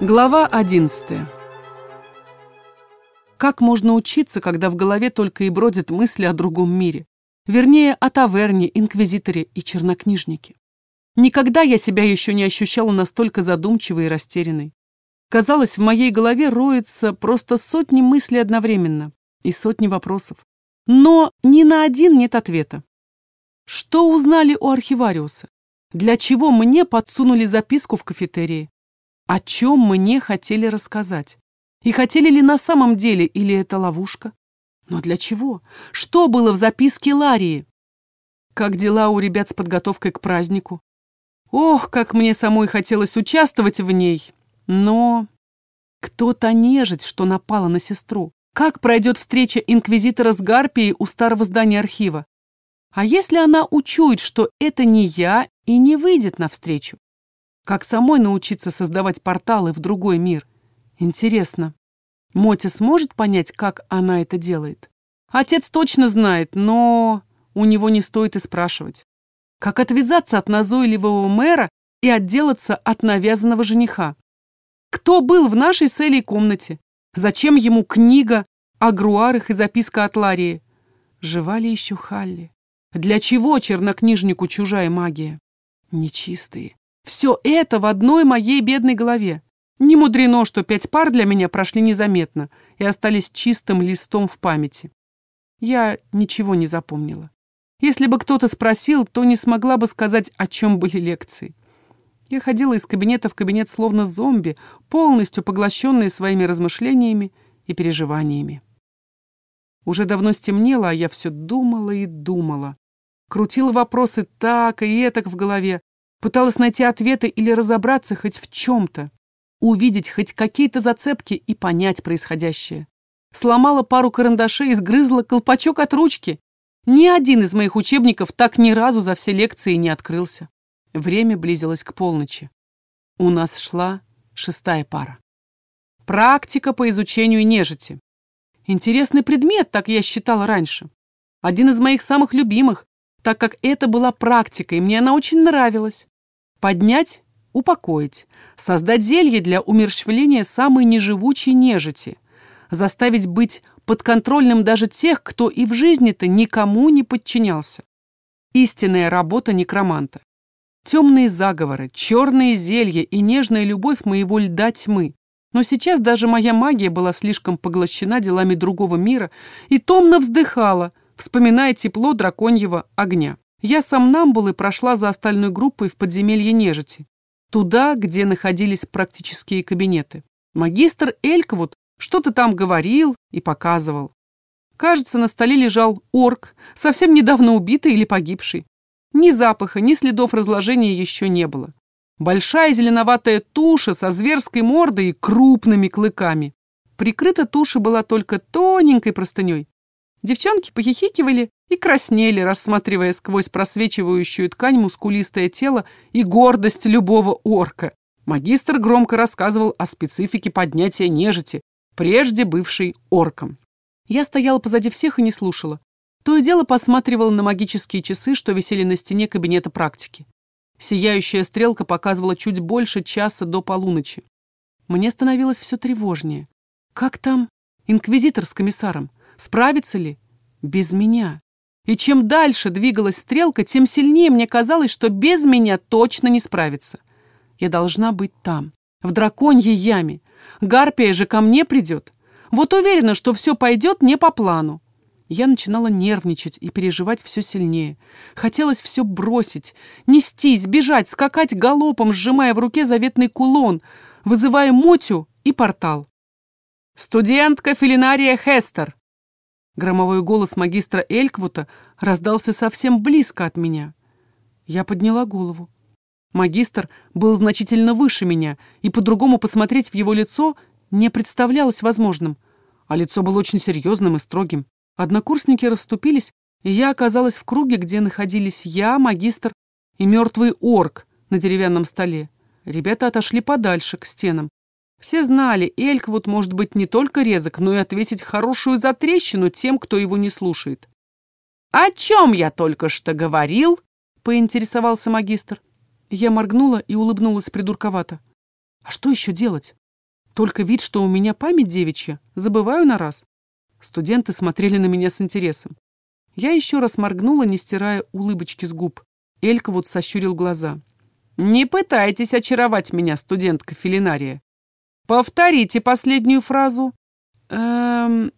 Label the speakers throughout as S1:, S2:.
S1: Глава 11 Как можно учиться, когда в голове только и бродят мысли о другом мире? Вернее, о таверне, инквизиторе и чернокнижнике. Никогда я себя еще не ощущала настолько задумчивой и растерянной. Казалось, в моей голове роются просто сотни мыслей одновременно и сотни вопросов. Но ни на один нет ответа. Что узнали у архивариуса? Для чего мне подсунули записку в кафетерии? О чем мне хотели рассказать? И хотели ли на самом деле, или это ловушка? Но для чего? Что было в записке Ларии? Как дела у ребят с подготовкой к празднику? Ох, как мне самой хотелось участвовать в ней. Но кто-то нежить, что напала на сестру. Как пройдет встреча инквизитора с Гарпией у старого здания архива? А если она учует, что это не я и не выйдет навстречу? Как самой научиться создавать порталы в другой мир? Интересно, Мотя сможет понять, как она это делает? Отец точно знает, но у него не стоит и спрашивать. Как отвязаться от назойливого мэра и отделаться от навязанного жениха? Кто был в нашей с Элей комнате? Зачем ему книга о груарах и записка от Ларии? Жива ли еще Халли? Для чего чернокнижнику чужая магия? Нечистые. Все это в одной моей бедной голове. Не мудрено, что пять пар для меня прошли незаметно и остались чистым листом в памяти. Я ничего не запомнила. Если бы кто-то спросил, то не смогла бы сказать, о чем были лекции. Я ходила из кабинета в кабинет словно зомби, полностью поглощенные своими размышлениями и переживаниями. Уже давно стемнело, а я все думала и думала. Крутила вопросы так и этак в голове, Пыталась найти ответы или разобраться хоть в чем-то. Увидеть хоть какие-то зацепки и понять происходящее. Сломала пару карандашей и сгрызла колпачок от ручки. Ни один из моих учебников так ни разу за все лекции не открылся. Время близилось к полночи. У нас шла шестая пара. Практика по изучению нежити. Интересный предмет, так я считала раньше. Один из моих самых любимых, так как это была практика, и мне она очень нравилась. Поднять, упокоить, создать зелье для умерщвления самой неживучей нежити, заставить быть подконтрольным даже тех, кто и в жизни-то никому не подчинялся. Истинная работа некроманта. Темные заговоры, черные зелья и нежная любовь моего льда тьмы. Но сейчас даже моя магия была слишком поглощена делами другого мира и томно вздыхала, вспоминая тепло драконьего огня я сам Намбулы прошла за остальной группой в подземелье нежити, туда, где находились практические кабинеты. Магистр Эльквуд что-то там говорил и показывал. Кажется, на столе лежал орк, совсем недавно убитый или погибший. Ни запаха, ни следов разложения еще не было. Большая зеленоватая туша со зверской мордой и крупными клыками. Прикрыта туша была только тоненькой простыней. Девчонки похихикивали и краснели, рассматривая сквозь просвечивающую ткань мускулистое тело и гордость любого орка. Магистр громко рассказывал о специфике поднятия нежити, прежде бывшей орком. Я стояла позади всех и не слушала. То и дело посматривала на магические часы, что висели на стене кабинета практики. Сияющая стрелка показывала чуть больше часа до полуночи. Мне становилось все тревожнее. Как там инквизитор с комиссаром? Справится ли? Без меня. И чем дальше двигалась стрелка, тем сильнее мне казалось, что без меня точно не справится. Я должна быть там, в драконьей яме. Гарпия же ко мне придет. Вот уверена, что все пойдет не по плану. Я начинала нервничать и переживать все сильнее. Хотелось все бросить, нестись, бежать, скакать галопом, сжимая в руке заветный кулон, вызывая Мотю и портал. «Студентка Филинария Хестер!» Громовой голос магистра Эльквута раздался совсем близко от меня. Я подняла голову. Магистр был значительно выше меня, и по-другому посмотреть в его лицо не представлялось возможным. А лицо было очень серьезным и строгим. Однокурсники расступились, и я оказалась в круге, где находились я, магистр и мертвый орк на деревянном столе. Ребята отошли подальше, к стенам, все знали, Эльквуд может быть не только резок, но и отвесить хорошую затрещину тем, кто его не слушает. «О чем я только что говорил?» — поинтересовался магистр. Я моргнула и улыбнулась придурковато. «А что еще делать? Только вид, что у меня память девичья, забываю на раз. Студенты смотрели на меня с интересом. Я еще раз моргнула, не стирая улыбочки с губ. Элька вот сощурил глаза. «Не пытайтесь очаровать меня, студентка Филинария. Повторите последнюю фразу». «Эм...»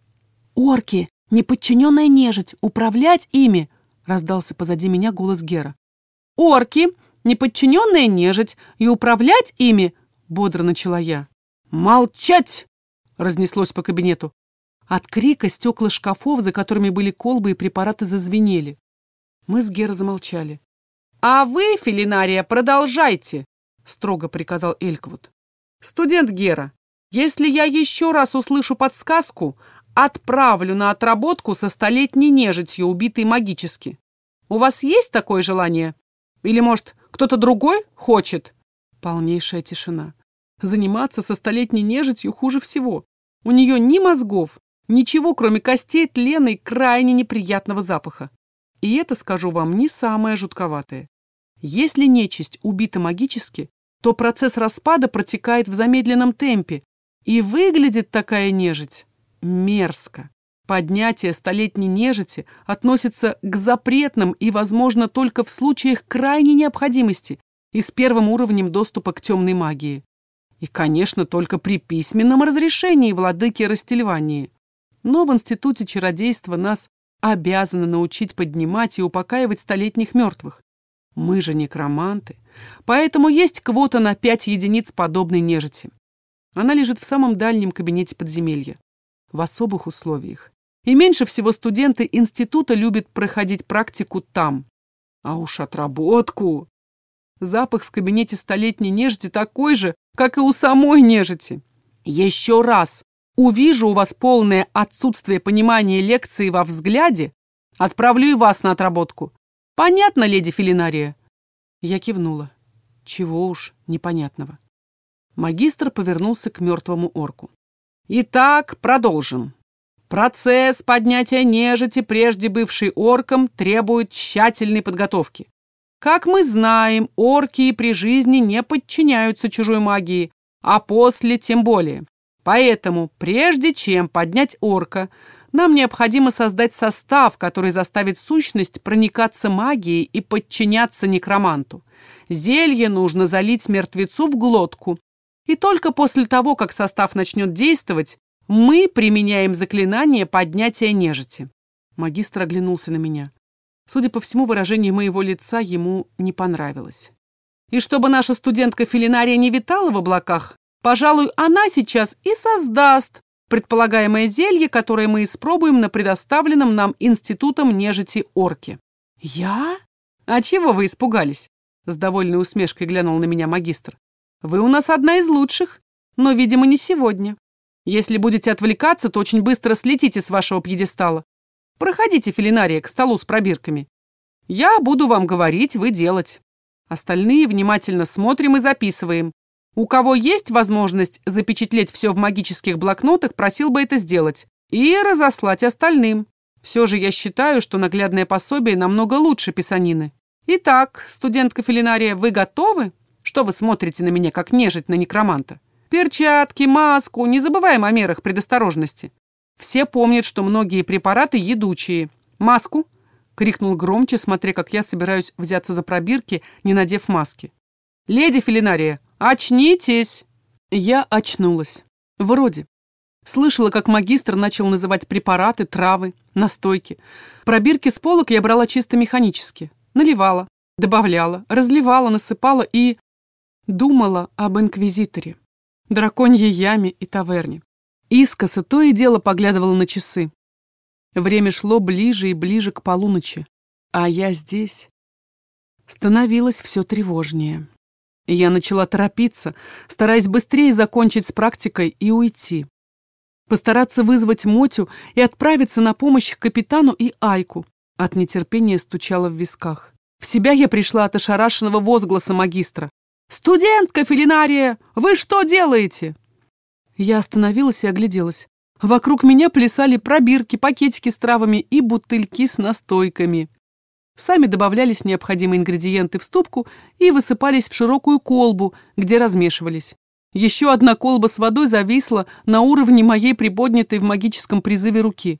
S1: «Орки, неподчиненная нежить, управлять ими!» раздался позади меня голос Гера. «Орки, неподчиненная нежить, и управлять ими!» бодро начала я. «Молчать!» разнеслось по кабинету. От крика стекла шкафов, за которыми были колбы и препараты, зазвенели. Мы с Гера замолчали. «А вы, Филинария, продолжайте!» — строго приказал Эльквуд. «Студент Гера, если я еще раз услышу подсказку, отправлю на отработку со столетней нежитью, убитой магически. У вас есть такое желание? Или, может, кто-то другой хочет?» Полнейшая тишина. Заниматься со столетней нежитью хуже всего. У нее ни мозгов, ничего, кроме костей, тлена и крайне неприятного запаха. И это, скажу вам, не самое жутковатое. Если нечисть убита магически, то процесс распада протекает в замедленном темпе, и выглядит такая нежить мерзко. Поднятие столетней нежити относится к запретным и, возможно, только в случаях крайней необходимости и с первым уровнем доступа к темной магии. И, конечно, только при письменном разрешении владыки Растельвании. Но в Институте чародейства нас обязаны научить поднимать и упокаивать столетних мертвых. Мы же некроманты, поэтому есть квота на пять единиц подобной нежити. Она лежит в самом дальнем кабинете подземелья, в особых условиях. И меньше всего студенты института любят проходить практику там. А уж отработку! Запах в кабинете столетней нежити такой же, как и у самой нежити. Еще раз увижу у вас полное отсутствие понимания лекции во взгляде, отправлю и вас на отработку. Понятно, леди Филинария?» Я кивнула. Чего уж непонятного. Магистр повернулся к мертвому орку. «Итак, продолжим. Процесс поднятия нежити, прежде бывший орком, требует тщательной подготовки. Как мы знаем, орки при жизни не подчиняются чужой магии, а после тем более. Поэтому, прежде чем поднять орка, нам необходимо создать состав, который заставит сущность проникаться магией и подчиняться некроманту. Зелье нужно залить мертвецу в глотку. И только после того, как состав начнет действовать, мы применяем заклинание поднятия нежити. Магистр оглянулся на меня. Судя по всему, выражение моего лица ему не понравилось. И чтобы наша студентка Филинария не витала в облаках, Пожалуй, она сейчас и создаст предполагаемое зелье, которое мы испробуем на предоставленном нам институтом нежити орки. Я? А чего вы испугались? С довольной усмешкой глянул на меня магистр. Вы у нас одна из лучших, но, видимо, не сегодня. Если будете отвлекаться, то очень быстро слетите с вашего пьедестала. Проходите, Филинария, к столу с пробирками. Я буду вам говорить, вы делать. Остальные внимательно смотрим и записываем. У кого есть возможность запечатлеть все в магических блокнотах, просил бы это сделать. И разослать остальным. Все же я считаю, что наглядное пособие намного лучше писанины. Итак, студентка Филинария, вы готовы? Что вы смотрите на меня, как нежить на некроманта? Перчатки, маску, не забываем о мерах предосторожности. Все помнят, что многие препараты едучие. Маску? Крикнул громче, смотря, как я собираюсь взяться за пробирки, не надев маски. «Леди Филинария, очнитесь!» Я очнулась. Вроде. Слышала, как магистр начал называть препараты, травы, настойки. Пробирки с полок я брала чисто механически. Наливала, добавляла, разливала, насыпала и... Думала об инквизиторе, драконьей яме и таверне. Искоса то и дело поглядывала на часы. Время шло ближе и ближе к полуночи, а я здесь. Становилось все тревожнее. Я начала торопиться, стараясь быстрее закончить с практикой и уйти. Постараться вызвать Мотю и отправиться на помощь капитану и Айку. От нетерпения стучало в висках. В себя я пришла от ошарашенного возгласа магистра. «Студентка Филинария, вы что делаете?» Я остановилась и огляделась. Вокруг меня плясали пробирки, пакетики с травами и бутыльки с настойками. Сами добавлялись необходимые ингредиенты в ступку и высыпались в широкую колбу, где размешивались. Еще одна колба с водой зависла на уровне моей приподнятой в магическом призыве руки.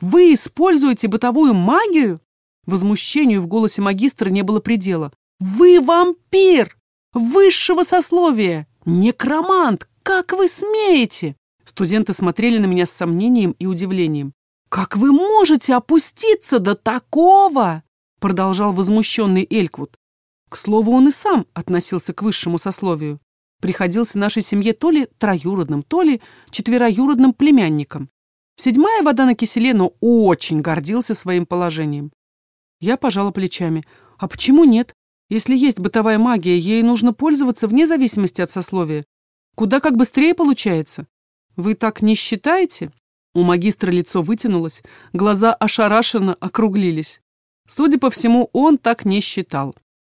S1: «Вы используете бытовую магию?» Возмущению в голосе магистра не было предела. «Вы вампир! Высшего сословия! Некромант! Как вы смеете?» Студенты смотрели на меня с сомнением и удивлением. «Как вы можете опуститься до такого?» Продолжал возмущенный Эльквуд. К слову, он и сам относился к высшему сословию. Приходился нашей семье то ли троюродным, то ли четвероюродным племянником. Седьмая вода на киселе, но очень гордился своим положением. Я пожала плечами. А почему нет? Если есть бытовая магия, ей нужно пользоваться вне зависимости от сословия. Куда как быстрее получается. Вы так не считаете? У магистра лицо вытянулось, глаза ошарашенно округлились. Судя по всему, он так не считал.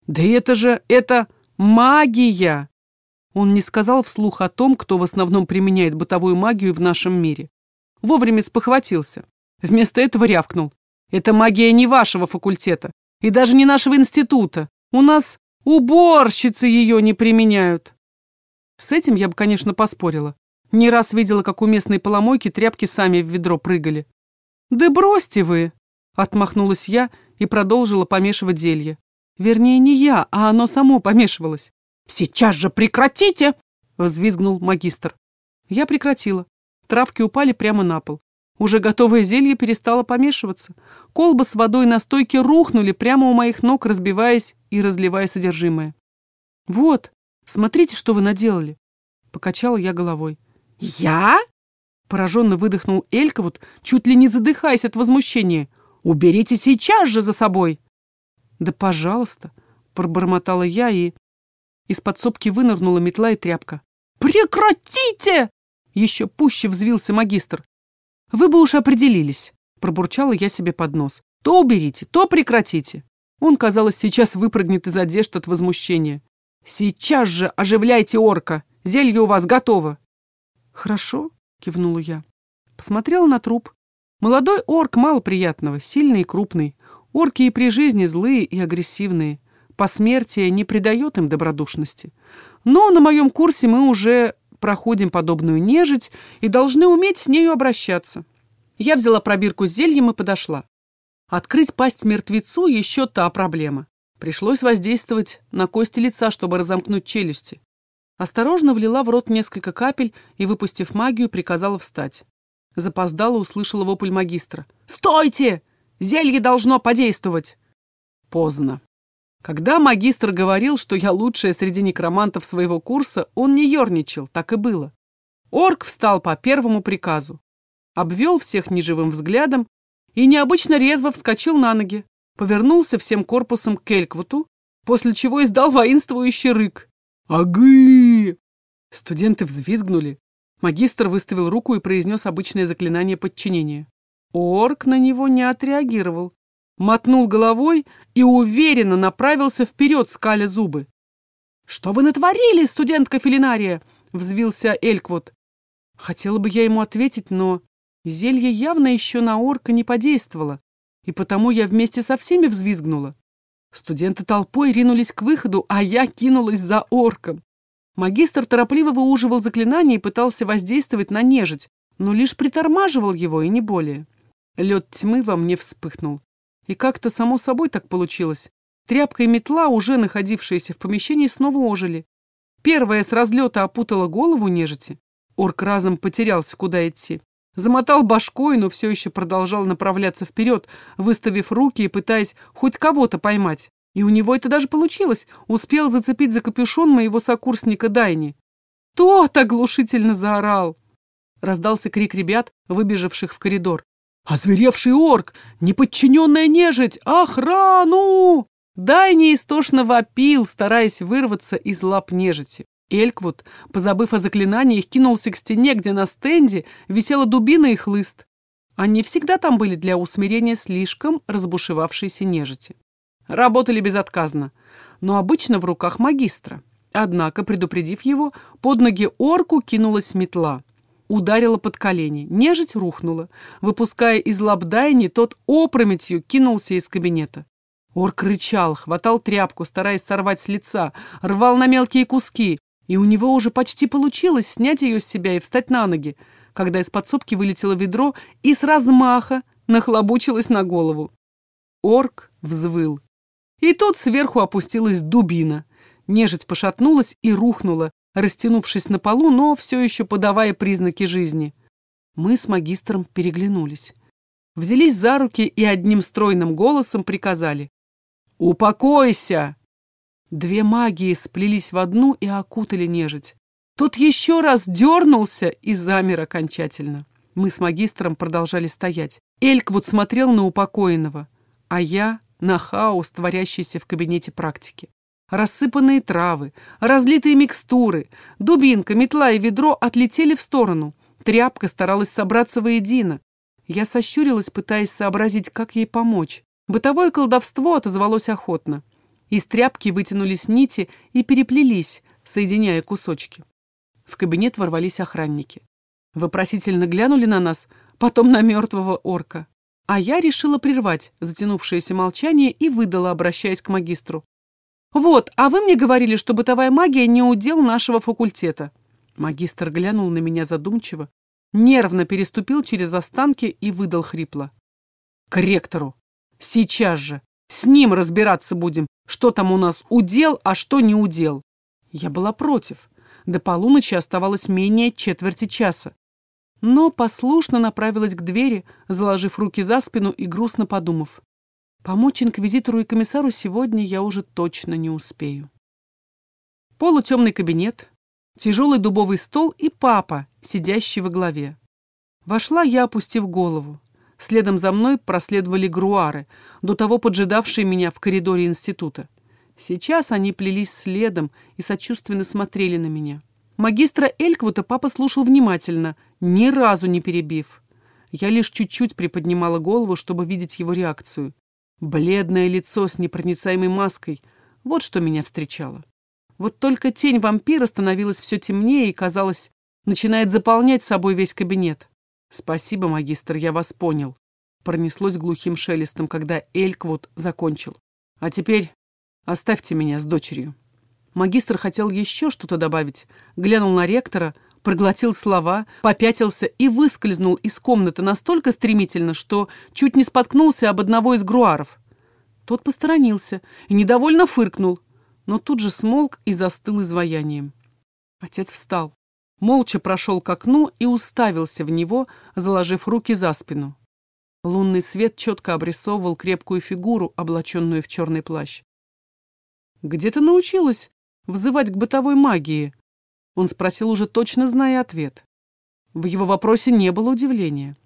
S1: «Да это же... это магия!» Он не сказал вслух о том, кто в основном применяет бытовую магию в нашем мире. Вовремя спохватился. Вместо этого рявкнул. «Это магия не вашего факультета и даже не нашего института. У нас уборщицы ее не применяют». С этим я бы, конечно, поспорила. Не раз видела, как у местной поломойки тряпки сами в ведро прыгали. «Да бросьте вы!» — отмахнулась я и продолжила помешивать зелье. Вернее, не я, а оно само помешивалось. «Сейчас же прекратите!» — взвизгнул магистр. Я прекратила. Травки упали прямо на пол. Уже готовое зелье перестало помешиваться. Колбы с водой на стойке рухнули прямо у моих ног, разбиваясь и разливая содержимое. «Вот, смотрите, что вы наделали!» Покачала я головой. «Я?» Пораженно выдохнул Эльковут, чуть ли не задыхаясь от возмущения. «Уберите сейчас же за собой!» «Да пожалуйста!» пробормотала я и... Из подсобки вынырнула метла и тряпка. «Прекратите!» Еще пуще взвился магистр. «Вы бы уж определились!» Пробурчала я себе под нос. «То уберите, то прекратите!» Он, казалось, сейчас выпрыгнет из одежд от возмущения. «Сейчас же оживляйте орка! Зелье у вас готово!» «Хорошо», — кивнула я. Посмотрела на труп. Молодой орк мало приятного, сильный и крупный. Орки и при жизни злые и агрессивные. Посмертие не придает им добродушности. Но на моем курсе мы уже проходим подобную нежить и должны уметь с нею обращаться. Я взяла пробирку с зельем и подошла. Открыть пасть мертвецу еще та проблема. Пришлось воздействовать на кости лица, чтобы разомкнуть челюсти. Осторожно влила в рот несколько капель и, выпустив магию, приказала встать. Запоздала, услышала вопль магистра. «Стойте! Зелье должно подействовать!» Поздно. Когда магистр говорил, что я лучшая среди некромантов своего курса, он не ерничал, так и было. Орк встал по первому приказу, обвел всех неживым взглядом и необычно резво вскочил на ноги, повернулся всем корпусом к Эльквуту, после чего издал воинствующий рык. «Агы!» Студенты взвизгнули. Магистр выставил руку и произнес обычное заклинание подчинения. Орк на него не отреагировал. Мотнул головой и уверенно направился вперед, скаля зубы. «Что вы натворили, студентка Филинария?» — взвился Эльквуд. Хотела бы я ему ответить, но зелье явно еще на орка не подействовало, и потому я вместе со всеми взвизгнула. Студенты толпой ринулись к выходу, а я кинулась за орком. Магистр торопливо выуживал заклинание и пытался воздействовать на нежить, но лишь притормаживал его и не более. Лед тьмы во мне вспыхнул. И как-то само собой так получилось. Тряпка и метла, уже находившиеся в помещении, снова ожили. Первая с разлета опутала голову нежити. Орк разом потерялся, куда идти. Замотал башкой, но все еще продолжал направляться вперед, выставив руки и пытаясь хоть кого-то поймать. И у него это даже получилось. Успел зацепить за капюшон моего сокурсника Дайни. Тот оглушительно заорал. Раздался крик ребят, выбежавших в коридор. «Озверевший орк! Неподчиненная нежить! Охрану!» Дайни истошно вопил, стараясь вырваться из лап нежити. Эльквуд, позабыв о заклинаниях, кинулся к стене, где на стенде висела дубина и хлыст. Они всегда там были для усмирения слишком разбушевавшейся нежити. Работали безотказно, но обычно в руках магистра. Однако, предупредив его, под ноги орку кинулась метла. Ударила под колени, нежить рухнула. Выпуская из лап Дайни, тот опрометью кинулся из кабинета. Орк рычал, хватал тряпку, стараясь сорвать с лица, рвал на мелкие куски, И у него уже почти получилось снять ее с себя и встать на ноги, когда из подсобки вылетело ведро и с размаха нахлобучилось на голову. Орк взвыл. И тут сверху опустилась дубина. Нежить пошатнулась и рухнула, растянувшись на полу, но все еще подавая признаки жизни. Мы с магистром переглянулись. Взялись за руки и одним стройным голосом приказали. «Упокойся!» Две магии сплелись в одну и окутали нежить. Тот еще раз дернулся и замер окончательно. Мы с магистром продолжали стоять. Эльквуд смотрел на упокоенного, а я на хаос, творящийся в кабинете практики. Рассыпанные травы, разлитые микстуры, дубинка, метла и ведро отлетели в сторону. Тряпка старалась собраться воедино. Я сощурилась, пытаясь сообразить, как ей помочь. Бытовое колдовство отозвалось охотно. Из тряпки вытянулись нити и переплелись, соединяя кусочки. В кабинет ворвались охранники. Вопросительно глянули на нас, потом на мертвого орка. А я решила прервать затянувшееся молчание и выдала, обращаясь к магистру. «Вот, а вы мне говорили, что бытовая магия не удел нашего факультета». Магистр глянул на меня задумчиво, нервно переступил через останки и выдал хрипло. «К ректору! Сейчас же! С ним разбираться будем, что там у нас удел, а что не удел!» Я была против. До полуночи оставалось менее четверти часа. Но послушно направилась к двери, заложив руки за спину и грустно подумав. Помочь инквизитору и комиссару сегодня я уже точно не успею. Полутемный кабинет, тяжелый дубовый стол и папа, сидящий во главе. Вошла я, опустив голову. Следом за мной проследовали груары, до того поджидавшие меня в коридоре института. Сейчас они плелись следом и сочувственно смотрели на меня. Магистра Эльквута папа слушал внимательно, ни разу не перебив. Я лишь чуть-чуть приподнимала голову, чтобы видеть его реакцию. Бледное лицо с непроницаемой маской. Вот что меня встречало. Вот только тень вампира становилась все темнее и, казалось, начинает заполнять собой весь кабинет. «Спасибо, магистр, я вас понял», — пронеслось глухим шелестом, когда Эльквуд закончил. «А теперь оставьте меня с дочерью». Магистр хотел еще что-то добавить, глянул на ректора — проглотил слова, попятился и выскользнул из комнаты настолько стремительно, что чуть не споткнулся об одного из груаров. Тот посторонился и недовольно фыркнул, но тут же смолк и застыл изваянием. Отец встал, молча прошел к окну и уставился в него, заложив руки за спину. Лунный свет четко обрисовывал крепкую фигуру, облаченную в черный плащ. «Где ты научилась взывать к бытовой магии?» Он спросил, уже точно зная ответ. В его вопросе не было удивления.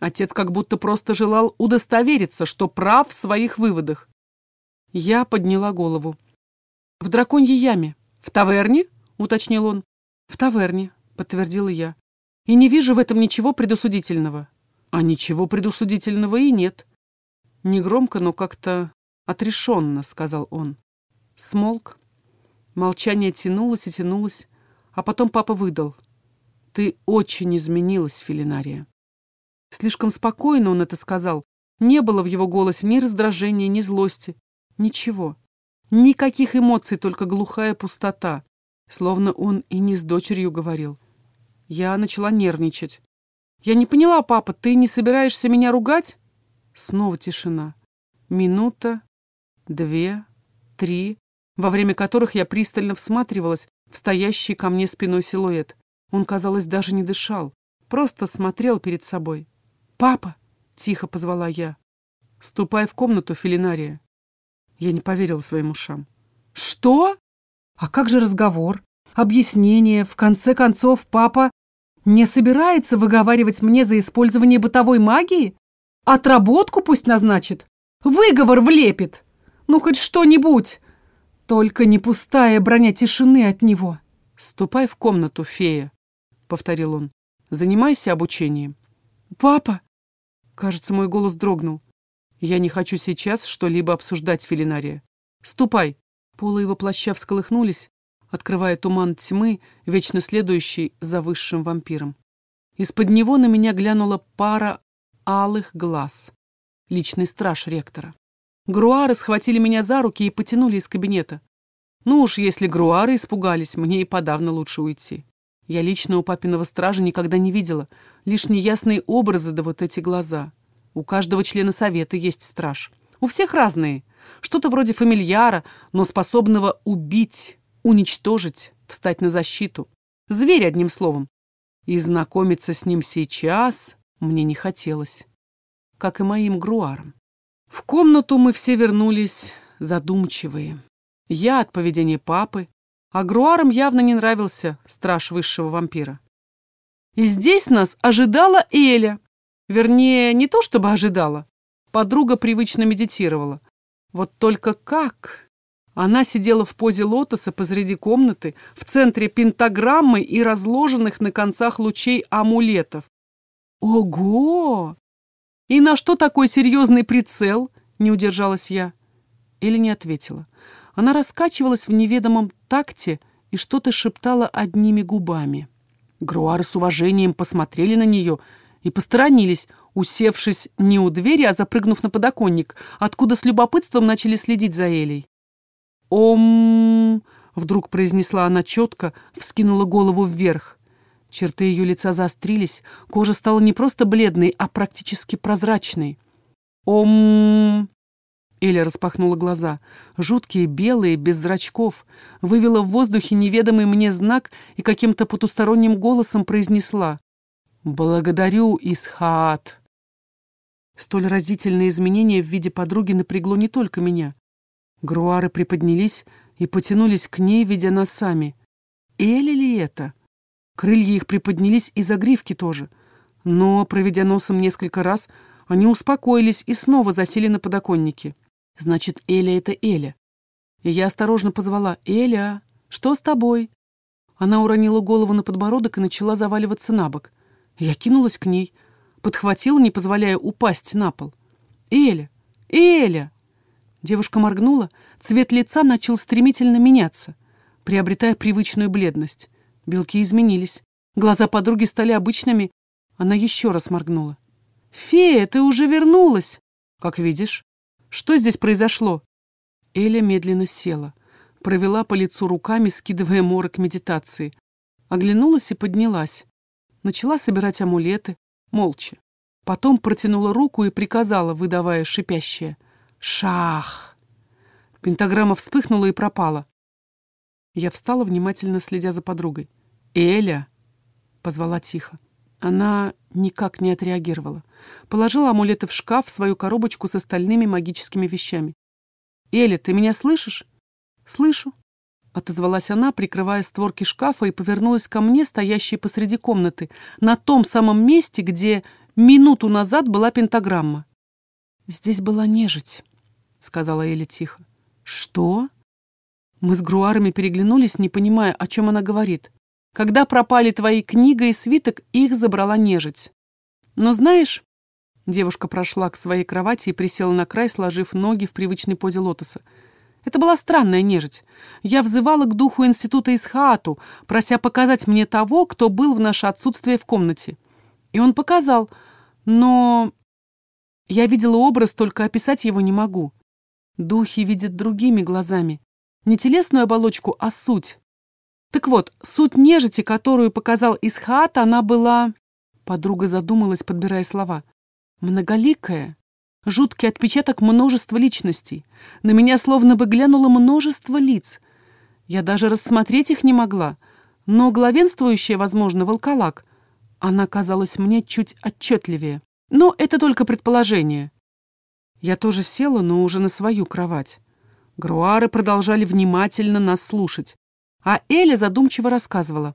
S1: Отец как будто просто желал удостовериться, что прав в своих выводах. Я подняла голову. «В драконьей яме. В таверне?» — уточнил он. «В таверне», — подтвердила я. «И не вижу в этом ничего предусудительного». «А ничего предусудительного и нет». Негромко, но как-то отрешенно, — сказал он. Смолк. Молчание тянулось и тянулось. А потом папа выдал. «Ты очень изменилась, Филинария». Слишком спокойно он это сказал. Не было в его голосе ни раздражения, ни злости. Ничего. Никаких эмоций, только глухая пустота. Словно он и не с дочерью говорил. Я начала нервничать. «Я не поняла, папа, ты не собираешься меня ругать?» Снова тишина. Минута, две, три, во время которых я пристально всматривалась в стоящий ко мне спиной силуэт. Он, казалось, даже не дышал, просто смотрел перед собой. «Папа!» — тихо позвала я. «Ступай в комнату, Филинария». Я не поверила своим ушам. «Что? А как же разговор? Объяснение? В конце концов, папа не собирается выговаривать мне за использование бытовой магии? Отработку пусть назначит? Выговор влепит? Ну, хоть что-нибудь!» Только не пустая броня тишины от него. «Ступай в комнату, фея», — повторил он. «Занимайся обучением». «Папа!» Кажется, мой голос дрогнул. «Я не хочу сейчас что-либо обсуждать, Филинария. Ступай!» Полы его плаща всколыхнулись, открывая туман тьмы, вечно следующий за высшим вампиром. Из-под него на меня глянула пара алых глаз. Личный страж ректора. Груары схватили меня за руки и потянули из кабинета. Ну уж если груары испугались, мне и подавно лучше уйти. Я лично у папиного стража никогда не видела. Лишь неясные образы да вот эти глаза. У каждого члена совета есть страж. У всех разные. Что-то вроде фамильяра, но способного убить, уничтожить, встать на защиту. Зверь, одним словом. И знакомиться с ним сейчас мне не хотелось. Как и моим груарам. В комнату мы все вернулись задумчивые. Я от поведения папы, а груарам явно не нравился страж высшего вампира. И здесь нас ожидала Эля. Вернее, не то чтобы ожидала. Подруга привычно медитировала. Вот только как? Она сидела в позе лотоса посреди комнаты, в центре пентаграммы и разложенных на концах лучей амулетов. Ого! И на что такой серьезный прицел? Не удержалась я. Или не ответила. Она раскачивалась в неведомом такте и что-то шептала одними губами. Груары с уважением посмотрели на нее и посторонились, усевшись не у двери, а запрыгнув на подоконник, откуда с любопытством начали следить за Элей. «Ом!» — вдруг произнесла она четко, вскинула голову вверх. Черты ее лица заострились, кожа стала не просто бледной, а практически прозрачной. «Ом!» Эля распахнула глаза, жуткие, белые, без зрачков, вывела в воздухе неведомый мне знак и каким-то потусторонним голосом произнесла «Благодарю, Исхаат». Столь разительное изменение в виде подруги напрягло не только меня. Груары приподнялись и потянулись к ней, ведя носами. Эля ли это? Крылья их приподнялись и загривки тоже. Но, проведя носом несколько раз, они успокоились и снова засели на подоконнике. Значит, Эля — это Эля. И я осторожно позвала «Эля, что с тобой?» Она уронила голову на подбородок и начала заваливаться на бок. Я кинулась к ней, подхватила, не позволяя упасть на пол. «Эля! Эля!» Девушка моргнула, цвет лица начал стремительно меняться, приобретая привычную бледность. Белки изменились. Глаза подруги стали обычными. Она еще раз моргнула. «Фея, ты уже вернулась!» «Как видишь, что здесь произошло?» Эля медленно села, провела по лицу руками, скидывая морок медитации. Оглянулась и поднялась. Начала собирать амулеты, молча. Потом протянула руку и приказала, выдавая шипящее. «Шах!» Пентаграмма вспыхнула и пропала. Я встала, внимательно следя за подругой. «Эля!» — позвала тихо. Она никак не отреагировала. Положила амулеты в шкаф, в свою коробочку с остальными магическими вещами. «Эля, ты меня слышишь?» «Слышу», — отозвалась она, прикрывая створки шкафа и повернулась ко мне, стоящей посреди комнаты, на том самом месте, где минуту назад была пентаграмма. «Здесь была нежить», — сказала Эля тихо. «Что?» Мы с груарами переглянулись, не понимая, о чем она говорит. Когда пропали твои книга и свиток, их забрала нежить. Но знаешь, девушка прошла к своей кровати и присела на край, сложив ноги в привычной позе лотоса. Это была странная нежить. Я взывала к духу института Исхаату, прося показать мне того, кто был в наше отсутствие в комнате. И он показал, но я видела образ, только описать его не могу. Духи видят другими глазами. Не телесную оболочку, а суть. Так вот, суть нежити, которую показал Исхаат, она была... Подруга задумалась, подбирая слова. Многоликая. Жуткий отпечаток множества личностей. На меня словно бы глянуло множество лиц. Я даже рассмотреть их не могла. Но главенствующая, возможно, волколак. Она казалась мне чуть отчетливее. Но это только предположение. Я тоже села, но уже на свою кровать. Груары продолжали внимательно нас слушать. А Эля задумчиво рассказывала.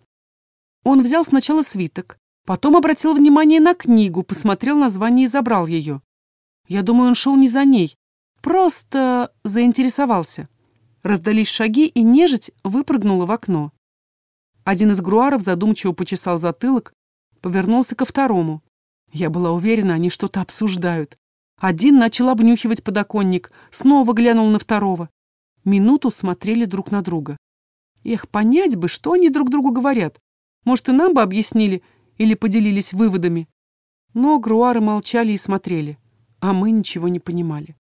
S1: Он взял сначала свиток, потом обратил внимание на книгу, посмотрел название и забрал ее. Я думаю, он шел не за ней, просто заинтересовался. Раздались шаги, и нежить выпрыгнула в окно. Один из груаров задумчиво почесал затылок, повернулся ко второму. Я была уверена, они что-то обсуждают. Один начал обнюхивать подоконник, снова глянул на второго. Минуту смотрели друг на друга. Эх, понять бы, что они друг другу говорят. Может, и нам бы объяснили или поделились выводами. Но груары молчали и смотрели, а мы ничего не понимали.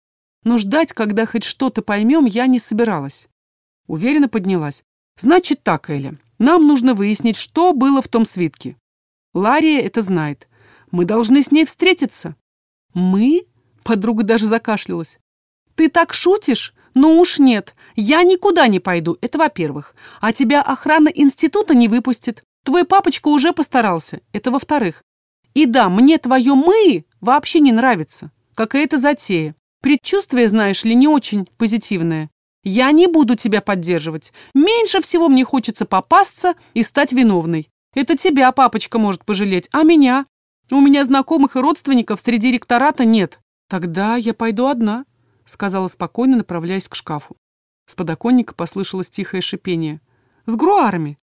S1: Но ждать, когда хоть что-то поймем, я не собиралась. Уверенно поднялась. Значит так, Эля, нам нужно выяснить, что было в том свитке. Лария это знает. Мы должны с ней встретиться. Мы? Подруга даже закашлялась. Ты так шутишь? Ну уж нет. Я никуда не пойду, это во-первых. А тебя охрана института не выпустит. Твой папочка уже постарался, это во-вторых. И да, мне твое «мы» вообще не нравится. Какая-то затея. Предчувствие, знаешь ли, не очень позитивное. Я не буду тебя поддерживать. Меньше всего мне хочется попасться и стать виновной. Это тебя папочка может пожалеть, а меня? У меня знакомых и родственников среди ректората нет. Тогда я пойду одна, сказала спокойно, направляясь к шкафу. С подоконника послышалось тихое шипение. С груарами.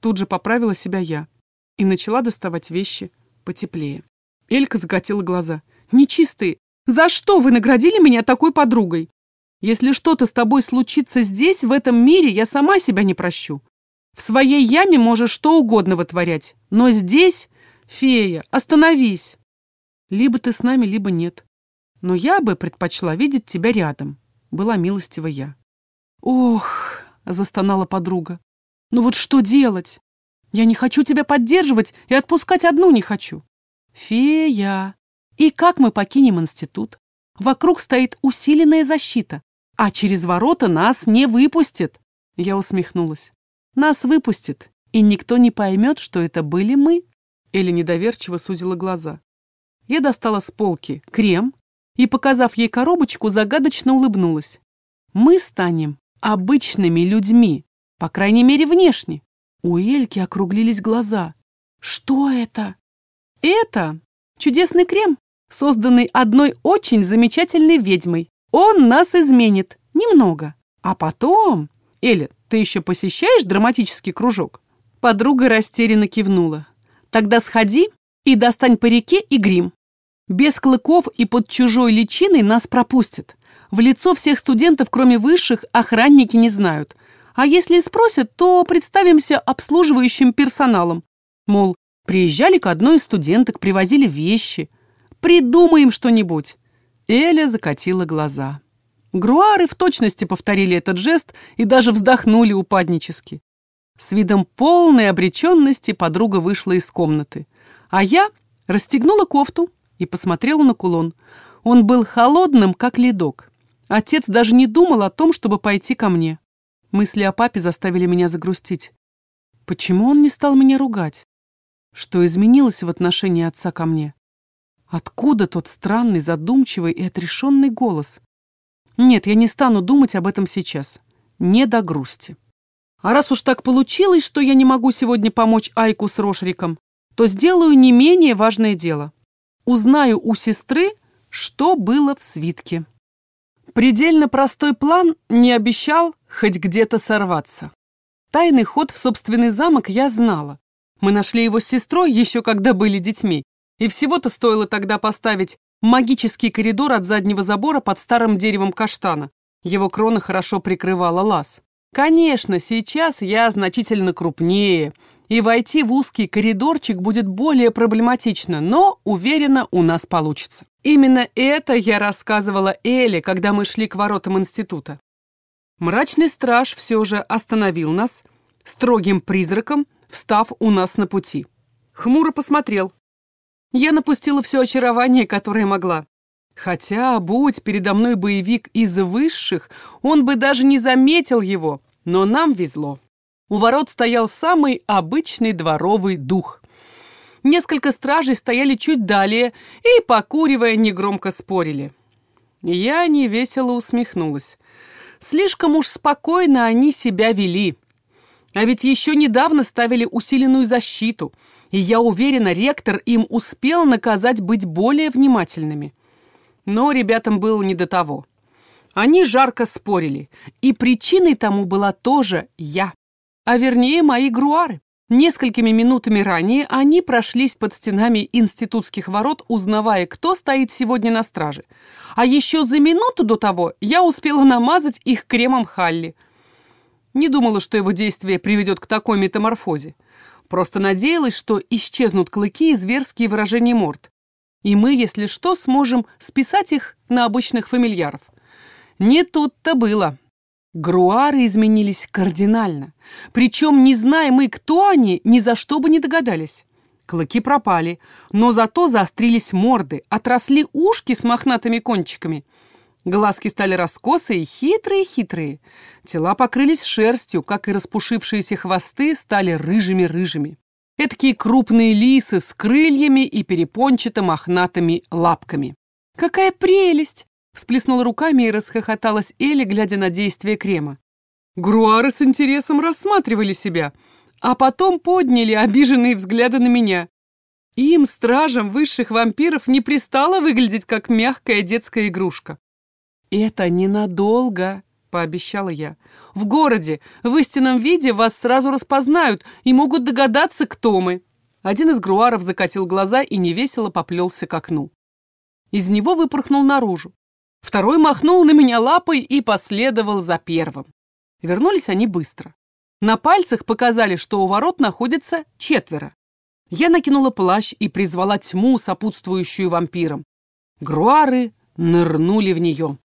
S1: Тут же поправила себя я и начала доставать вещи потеплее. Элька закатила глаза. «Нечистые! За что вы наградили меня такой подругой? Если что-то с тобой случится здесь, в этом мире, я сама себя не прощу. В своей яме можешь что угодно вытворять, но здесь, фея, остановись. Либо ты с нами, либо нет. Но я бы предпочла видеть тебя рядом, была милостива я. Ох, застонала подруга. Ну вот что делать? Я не хочу тебя поддерживать и отпускать одну не хочу. Фея. И как мы покинем институт? Вокруг стоит усиленная защита а через ворота нас не выпустят. Я усмехнулась. Нас выпустят, и никто не поймет, что это были мы. Эля недоверчиво сузила глаза. Я достала с полки крем и, показав ей коробочку, загадочно улыбнулась. Мы станем обычными людьми, по крайней мере, внешне. У Эльки округлились глаза. Что это? Это чудесный крем, созданный одной очень замечательной ведьмой. Он нас изменит. Немного. А потом... Эля, ты еще посещаешь драматический кружок? Подруга растерянно кивнула. Тогда сходи и достань парике и грим. Без клыков и под чужой личиной нас пропустят. В лицо всех студентов, кроме высших, охранники не знают. А если и спросят, то представимся обслуживающим персоналом. Мол, приезжали к одной из студенток, привозили вещи. Придумаем что-нибудь. Эля закатила глаза. Груары в точности повторили этот жест и даже вздохнули упаднически. С видом полной обреченности подруга вышла из комнаты, а я расстегнула кофту и посмотрела на кулон. Он был холодным, как ледок. Отец даже не думал о том, чтобы пойти ко мне. Мысли о папе заставили меня загрустить. Почему он не стал меня ругать? Что изменилось в отношении отца ко мне? Откуда тот странный, задумчивый и отрешенный голос? Нет, я не стану думать об этом сейчас. Не до грусти. А раз уж так получилось, что я не могу сегодня помочь Айку с Рошриком, то сделаю не менее важное дело. Узнаю у сестры, что было в свитке. Предельно простой план не обещал хоть где-то сорваться. Тайный ход в собственный замок я знала. Мы нашли его с сестрой еще когда были детьми, и всего-то стоило тогда поставить магический коридор от заднего забора под старым деревом каштана. Его крона хорошо прикрывала лаз. Конечно, сейчас я значительно крупнее, и войти в узкий коридорчик будет более проблематично, но, уверена, у нас получится. Именно это я рассказывала Эле, когда мы шли к воротам института. Мрачный страж все же остановил нас, строгим призраком, встав у нас на пути. Хмуро посмотрел, я напустила все очарование, которое могла. Хотя, будь передо мной боевик из высших, он бы даже не заметил его, но нам везло. У ворот стоял самый обычный дворовый дух. Несколько стражей стояли чуть далее и, покуривая, негромко спорили. Я невесело усмехнулась. Слишком уж спокойно они себя вели. А ведь еще недавно ставили усиленную защиту — и я уверена, ректор им успел наказать быть более внимательными. Но ребятам было не до того. Они жарко спорили, и причиной тому была тоже я, а вернее мои груары. Несколькими минутами ранее они прошлись под стенами институтских ворот, узнавая, кто стоит сегодня на страже. А еще за минуту до того я успела намазать их кремом Халли. Не думала, что его действие приведет к такой метаморфозе. Просто надеялась, что исчезнут клыки и зверские выражения морд. И мы, если что, сможем списать их на обычных фамильяров. Не тут-то было. Груары изменились кардинально. Причем, не зная мы, кто они, ни за что бы не догадались. Клыки пропали, но зато заострились морды, отросли ушки с мохнатыми кончиками. Глазки стали раскосые, хитрые-хитрые. Тела покрылись шерстью, как и распушившиеся хвосты стали рыжими-рыжими. Эдакие крупные лисы с крыльями и перепончато-мохнатыми лапками. «Какая прелесть!» — всплеснула руками и расхохоталась Элли, глядя на действие крема. Груары с интересом рассматривали себя, а потом подняли обиженные взгляды на меня. Им, стражам высших вампиров, не пристало выглядеть как мягкая детская игрушка. «Это ненадолго», — пообещала я. «В городе, в истинном виде вас сразу распознают и могут догадаться, кто мы». Один из груаров закатил глаза и невесело поплелся к окну. Из него выпорхнул наружу. Второй махнул на меня лапой и последовал за первым. Вернулись они быстро. На пальцах показали, что у ворот находится четверо. Я накинула плащ и призвала тьму, сопутствующую вампирам. Груары нырнули в нее.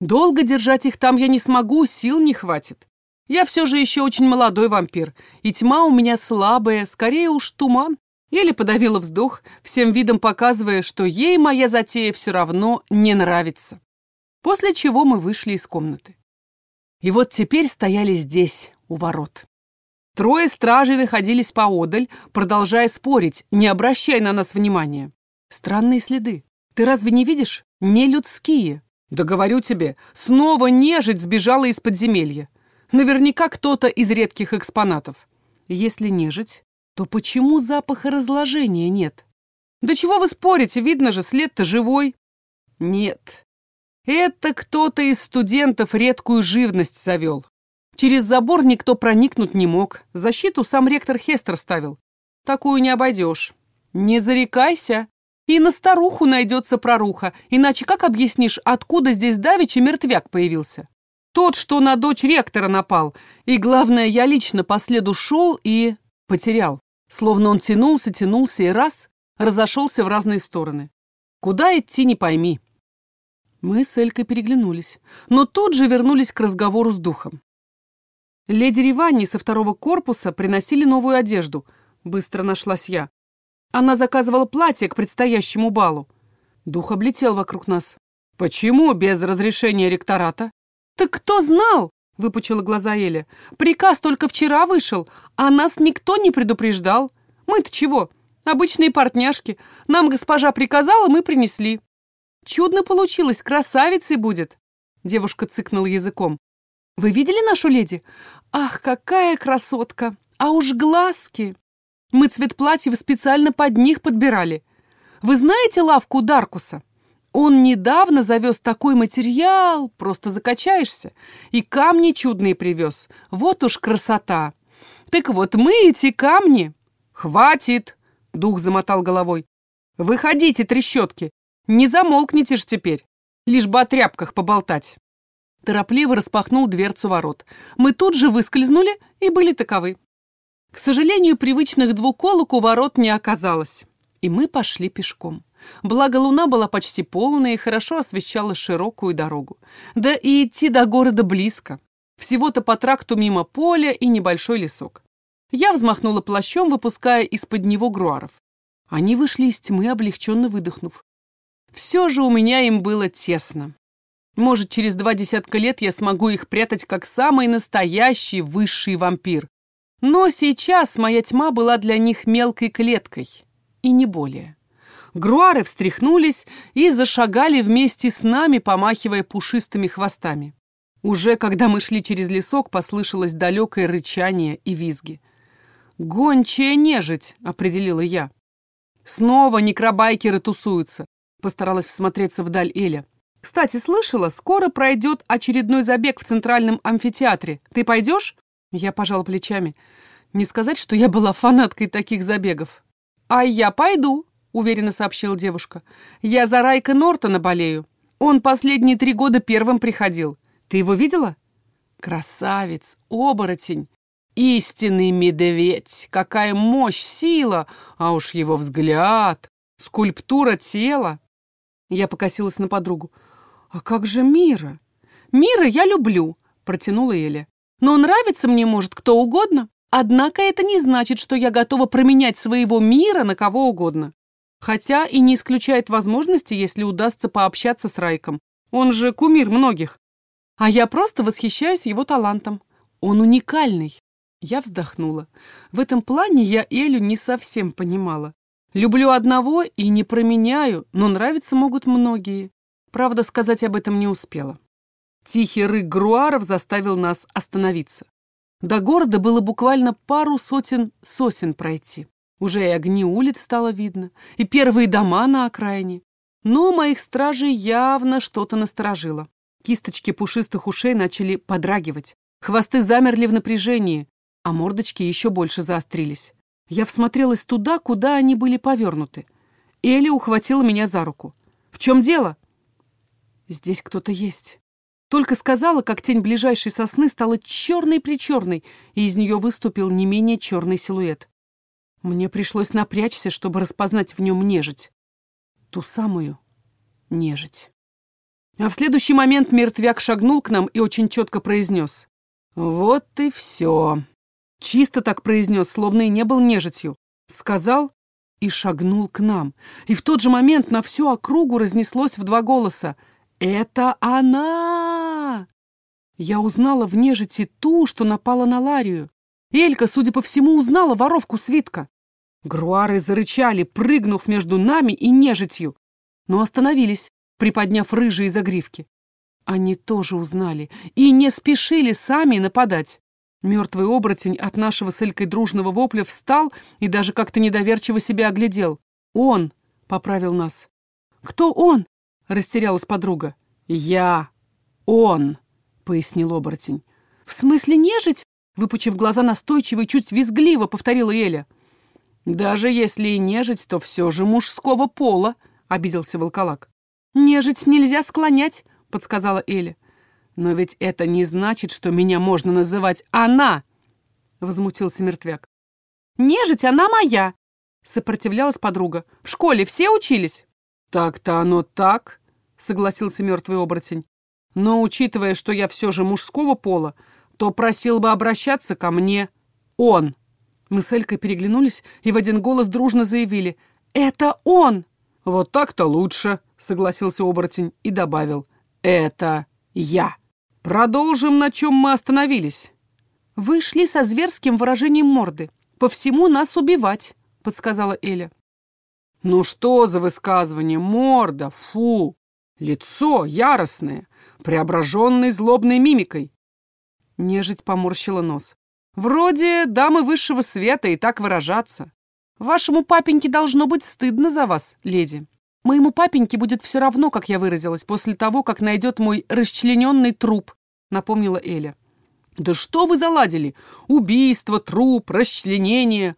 S1: Долго держать их там я не смогу, сил не хватит. Я все же еще очень молодой вампир, и тьма у меня слабая, скорее уж туман. Еле подавила вздох, всем видом показывая, что ей моя затея все равно не нравится. После чего мы вышли из комнаты. И вот теперь стояли здесь, у ворот. Трое стражей находились поодаль, продолжая спорить, не обращая на нас внимания. Странные следы. Ты разве не видишь? Не людские. Да говорю тебе, снова нежить сбежала из подземелья. Наверняка кто-то из редких экспонатов. Если нежить, то почему запаха разложения нет? Да чего вы спорите, видно же, след-то живой. Нет, это кто-то из студентов редкую живность завел. Через забор никто проникнуть не мог, защиту сам ректор Хестер ставил. Такую не обойдешь. Не зарекайся, и на старуху найдется проруха, иначе как объяснишь, откуда здесь давеча мертвяк появился? Тот, что на дочь ректора напал. И главное, я лично по следу шел и потерял. Словно он тянулся, тянулся и раз, разошелся в разные стороны. Куда идти, не пойми. Мы с Элькой переглянулись, но тут же вернулись к разговору с духом. Леди Риванни со второго корпуса приносили новую одежду. Быстро нашлась я. Она заказывала платье к предстоящему балу. Дух облетел вокруг нас. «Почему без разрешения ректората?» «Так кто знал?» — выпучила глаза Эля. «Приказ только вчера вышел, а нас никто не предупреждал. Мы-то чего? Обычные портняшки. Нам госпожа приказала, мы принесли». «Чудно получилось, красавицей будет!» Девушка цыкнула языком. «Вы видели нашу леди? Ах, какая красотка! А уж глазки!» Мы цвет платьев специально под них подбирали. Вы знаете лавку Даркуса? Он недавно завез такой материал, просто закачаешься. И камни чудные привез. Вот уж красота. Так вот, мы эти камни... Хватит! Дух замотал головой. Выходите, трещотки. Не замолкните ж теперь. Лишь бы о тряпках поболтать. Торопливо распахнул дверцу ворот. Мы тут же выскользнули и были таковы. К сожалению, привычных двуколок у ворот не оказалось, и мы пошли пешком. Благо луна была почти полная и хорошо освещала широкую дорогу. Да и идти до города близко. Всего-то по тракту мимо поля и небольшой лесок. Я взмахнула плащом, выпуская из-под него груаров. Они вышли из тьмы, облегченно выдохнув. Все же у меня им было тесно. Может, через два десятка лет я смогу их прятать как самый настоящий высший вампир, но сейчас моя тьма была для них мелкой клеткой, и не более. Груары встряхнулись и зашагали вместе с нами, помахивая пушистыми хвостами. Уже когда мы шли через лесок, послышалось далекое рычание и визги. «Гончая нежить», — определила я. «Снова некробайкеры тусуются», — постаралась всмотреться вдаль Эля. «Кстати, слышала, скоро пройдет очередной забег в Центральном амфитеатре. Ты пойдешь?» Я пожал плечами. Не сказать, что я была фанаткой таких забегов. «А я пойду», — уверенно сообщила девушка. «Я за Райка Нортона болею. Он последние три года первым приходил. Ты его видела?» «Красавец, оборотень, истинный медведь. Какая мощь, сила, а уж его взгляд, скульптура тела». Я покосилась на подругу. «А как же Мира?» «Мира я люблю», протянула Эля. «Но нравится мне может кто угодно. Однако это не значит, что я готова променять своего мира на кого угодно. Хотя и не исключает возможности, если удастся пообщаться с Райком. Он же кумир многих. А я просто восхищаюсь его талантом. Он уникальный. Я вздохнула. В этом плане я Элю не совсем понимала. Люблю одного и не променяю, но нравиться могут многие. Правда, сказать об этом не успела. Тихий рык груаров заставил нас остановиться. До города было буквально пару сотен сосен пройти. Уже и огни улиц стало видно, и первые дома на окраине. Но моих стражей явно что-то насторожило. Кисточки пушистых ушей начали подрагивать. Хвосты замерли в напряжении, а мордочки еще больше заострились. Я всмотрелась туда, куда они были повернуты. Элли ухватила меня за руку. «В чем дело?» «Здесь кто-то есть». Только сказала, как тень ближайшей сосны стала черной-причерной, и из нее выступил не менее черный силуэт. Мне пришлось напрячься, чтобы распознать в нем нежить. Ту самую нежить. А в следующий момент мертвяк шагнул к нам и очень четко произнес. «Вот и все». Чисто так произнес, словно и не был нежитью. Сказал и шагнул к нам. И в тот же момент на всю округу разнеслось в два голоса. «Это она!» Я узнала в нежити ту, что напала на Ларию. Элька, судя по всему, узнала воровку свитка. Груары зарычали, прыгнув между нами и нежитью, но остановились, приподняв рыжие загривки. Они тоже узнали и не спешили сами нападать. Мертвый оборотень от нашего с Элькой дружного вопля встал и даже как-то недоверчиво себя оглядел. «Он!» — поправил нас. «Кто он?» — растерялась подруга. «Я! Он!» — пояснил оборотень. «В смысле нежить?» — выпучив глаза настойчиво и чуть визгливо, повторила Эля. «Даже если и нежить, то все же мужского пола», — обиделся волколак. «Нежить нельзя склонять», — подсказала Эля. «Но ведь это не значит, что меня можно называть «она», — возмутился мертвяк. «Нежить она моя», — сопротивлялась подруга. «В школе все учились?» «Так-то оно так», — согласился мертвый оборотень. «Но учитывая, что я все же мужского пола, то просил бы обращаться ко мне он». Мы с Элькой переглянулись и в один голос дружно заявили «Это он!» «Вот так-то лучше», — согласился оборотень и добавил «Это я». Продолжим, на чем мы остановились. «Вы шли со зверским выражением морды. По всему нас убивать», — подсказала Эля. «Ну что за высказывание? Морда, фу! Лицо яростное, преображенное злобной мимикой». Нежить поморщила нос. Вроде дамы высшего света и так выражаться. Вашему папеньке должно быть стыдно за вас, леди. Моему папеньке будет все равно, как я выразилась, после того, как найдет мой расчлененный труп, напомнила Эля. Да что вы заладили? Убийство, труп, расчленение.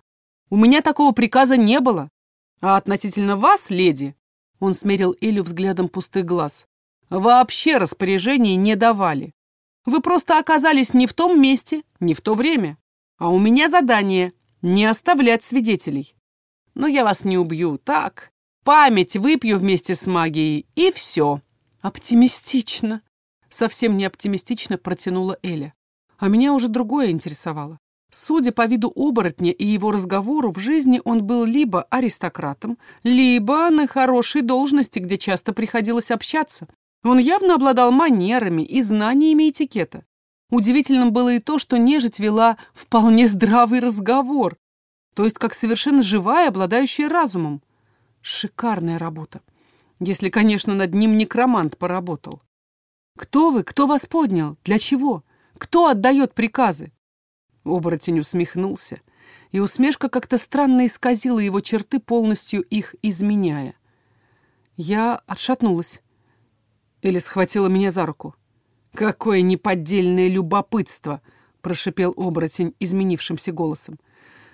S1: У меня такого приказа не было. А относительно вас, леди, он смерил Элю взглядом пустых глаз, вообще распоряжений не давали. Вы просто оказались не в том месте, не в то время. А у меня задание — не оставлять свидетелей. Но я вас не убью, так. Память выпью вместе с магией, и все. Оптимистично. Совсем не оптимистично протянула Эля. А меня уже другое интересовало. Судя по виду оборотня и его разговору, в жизни он был либо аристократом, либо на хорошей должности, где часто приходилось общаться. Он явно обладал манерами и знаниями этикета. Удивительным было и то, что нежить вела вполне здравый разговор, то есть как совершенно живая, обладающая разумом. Шикарная работа. Если, конечно, над ним некромант поработал. «Кто вы? Кто вас поднял? Для чего? Кто отдает приказы?» Оборотень усмехнулся, и усмешка как-то странно исказила его черты, полностью их изменяя. Я отшатнулась. Элли схватила меня за руку. «Какое неподдельное любопытство!» — прошипел оборотень изменившимся голосом.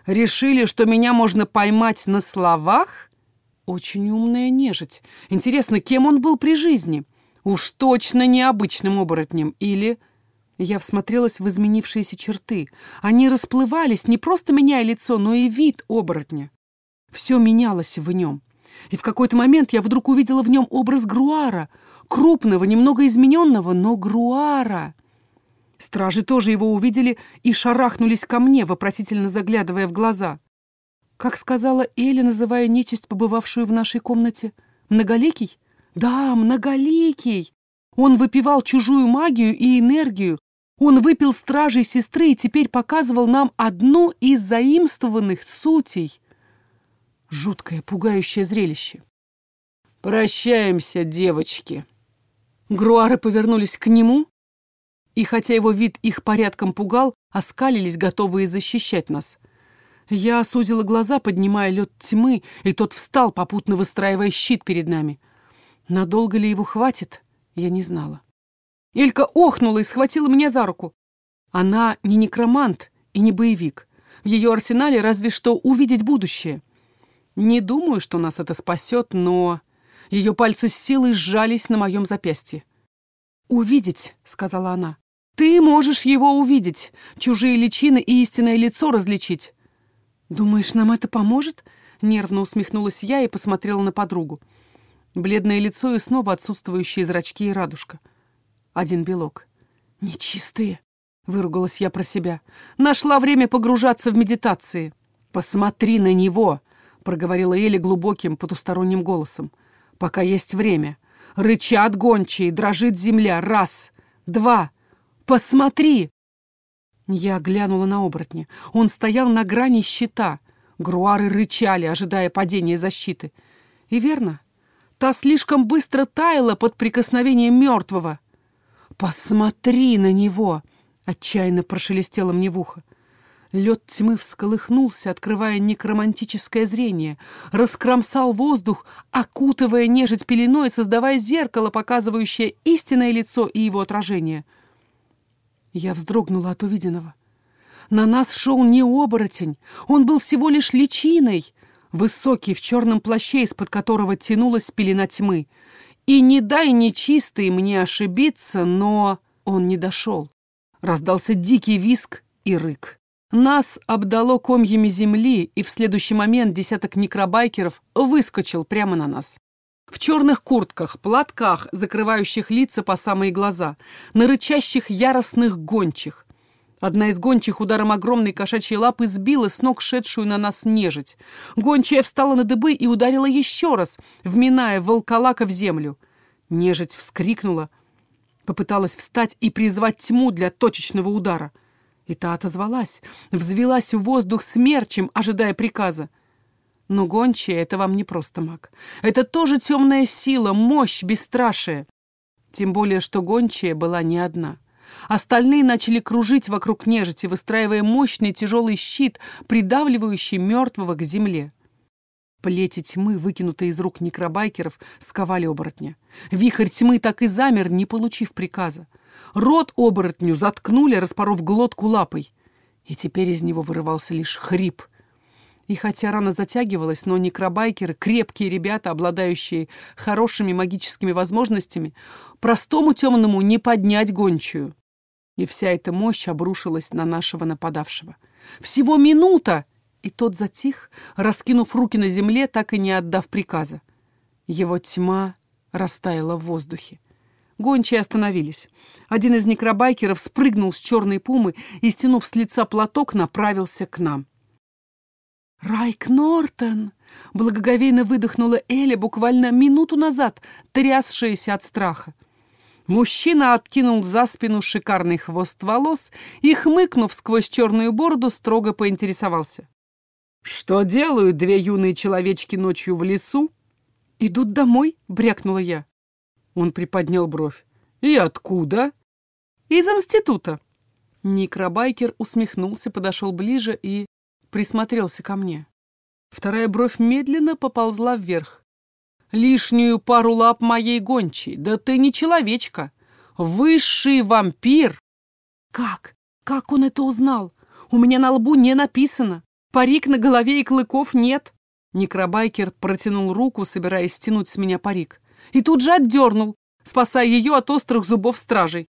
S1: «Решили, что меня можно поймать на словах?» «Очень умная нежить. Интересно, кем он был при жизни? Уж точно необычным оборотнем. Или...» Я всмотрелась в изменившиеся черты. Они расплывались, не просто меняя лицо, но и вид оборотня. Все менялось в нем. И в какой-то момент я вдруг увидела в нем образ Груара — крупного, немного измененного, но груара. Стражи тоже его увидели и шарахнулись ко мне, вопросительно заглядывая в глаза. Как сказала Эля, называя нечисть, побывавшую в нашей комнате, «Многоликий?» «Да, многоликий!» Он выпивал чужую магию и энергию. Он выпил стражей сестры и теперь показывал нам одну из заимствованных сутей. Жуткое, пугающее зрелище.
S2: «Прощаемся, девочки!»
S1: Груары повернулись к нему, и хотя его вид их порядком пугал, оскалились, готовые защищать нас. Я сузила глаза, поднимая лед тьмы, и тот встал, попутно выстраивая щит перед нами. Надолго ли его хватит, я не знала. Илька охнула и схватила меня за руку. Она не некромант и не боевик. В ее арсенале разве что увидеть будущее. Не думаю, что нас это спасет, но... Ее пальцы с силой сжались на моем запястье. «Увидеть», — сказала она. «Ты можешь его увидеть, чужие личины и истинное лицо различить». «Думаешь, нам это поможет?» — нервно усмехнулась я и посмотрела на подругу. Бледное лицо и снова отсутствующие зрачки и радужка. Один белок. «Нечистые», — выругалась я про себя. «Нашла время погружаться в медитации». «Посмотри на него», — проговорила Эля глубоким потусторонним голосом. «Пока есть время. Рычат гончие, дрожит земля. Раз, два. Посмотри!» Я глянула на оборотня. Он стоял на грани щита. Груары рычали, ожидая падения защиты. И верно, та слишком быстро таяла под прикосновением мертвого. «Посмотри на него!» — отчаянно прошелестело мне в ухо. Лед тьмы всколыхнулся, открывая некромантическое зрение, раскромсал воздух, окутывая нежить пеленой, создавая зеркало, показывающее истинное лицо и его отражение. Я вздрогнула от увиденного. На нас шел не оборотень, он был всего лишь личиной, высокий в черном плаще, из-под которого тянулась пелена тьмы. И не дай нечистый мне ошибиться, но он не дошел. Раздался дикий виск и рык. Нас обдало комьями земли, и в следующий момент десяток некробайкеров выскочил прямо на нас. В черных куртках, платках, закрывающих лица по самые глаза, на рычащих яростных гончих. Одна из гончих ударом огромной кошачьей лапы сбила с ног шедшую на нас нежить. Гончая встала на дыбы и ударила еще раз, вминая волколака в землю. Нежить вскрикнула, попыталась встать и призвать тьму для точечного удара — и та отозвалась, взвелась в воздух смерчем, ожидая приказа. Но гончая — это вам не просто маг. Это тоже темная сила, мощь, бесстрашие. Тем более, что гончая была не одна. Остальные начали кружить вокруг нежити, выстраивая мощный тяжелый щит, придавливающий мертвого к земле. Плети тьмы, выкинутые из рук некробайкеров, сковали оборотня. Вихрь тьмы так и замер, не получив приказа. Рот оборотню заткнули, распоров глотку лапой. И теперь из него вырывался лишь хрип. И хотя рана затягивалась, но некробайкеры, крепкие ребята, обладающие хорошими магическими возможностями, простому темному не поднять гончую. И вся эта мощь обрушилась на нашего нападавшего. Всего минута, и тот затих, раскинув руки на земле, так и не отдав приказа. Его тьма растаяла в воздухе. Гончие остановились. Один из некробайкеров спрыгнул с черной пумы и, стянув с лица платок, направился к нам. «Райк Нортон!» — благоговейно выдохнула Эля буквально минуту назад, трясшаяся от страха. Мужчина откинул за спину шикарный хвост волос и, хмыкнув сквозь черную бороду, строго поинтересовался. «Что делают две юные человечки ночью в лесу?» «Идут домой», — брякнула я. Он приподнял бровь. «И откуда?» «Из института». Никробайкер усмехнулся, подошел ближе и присмотрелся ко мне. Вторая бровь медленно поползла вверх. «Лишнюю пару лап моей гончей! Да ты не человечка! Высший вампир!» «Как? Как он это узнал? У меня на лбу не написано. Парик на голове и клыков нет». Некробайкер протянул руку, собираясь стянуть с меня парик и тут же отдернул, спасая ее от острых зубов стражей.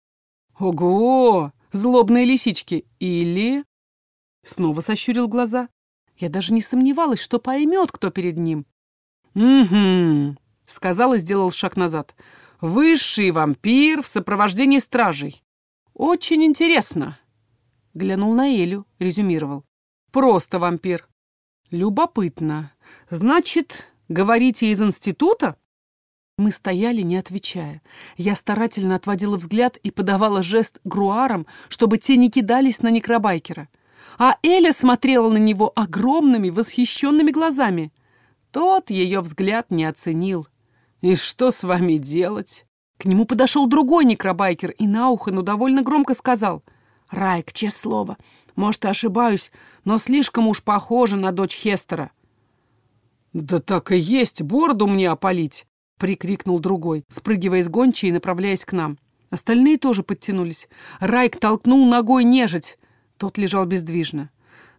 S1: «Ого! Злобные лисички! Или...» Снова сощурил глаза. Я даже не сомневалась, что поймет, кто перед ним. «Угу», — сказал и сделал шаг назад. «Высший вампир в сопровождении стражей. Очень интересно. Глянул на Элю, резюмировал. Просто вампир. Любопытно. Значит, говорите из института? Мы стояли, не отвечая. Я старательно отводила взгляд и подавала жест груарам, чтобы те не кидались на некробайкера. А Эля смотрела на него огромными, восхищенными глазами. Тот ее взгляд не оценил. «И что с вами делать?» К нему подошел другой некробайкер и на ухо, но довольно громко сказал. «Райк, честное слово, может, и ошибаюсь, но слишком уж похоже на дочь Хестера». «Да так и есть, бороду мне опалить!» — прикрикнул другой, спрыгивая с гончей и направляясь к нам. Остальные тоже подтянулись. Райк толкнул ногой нежить. Тот лежал бездвижно.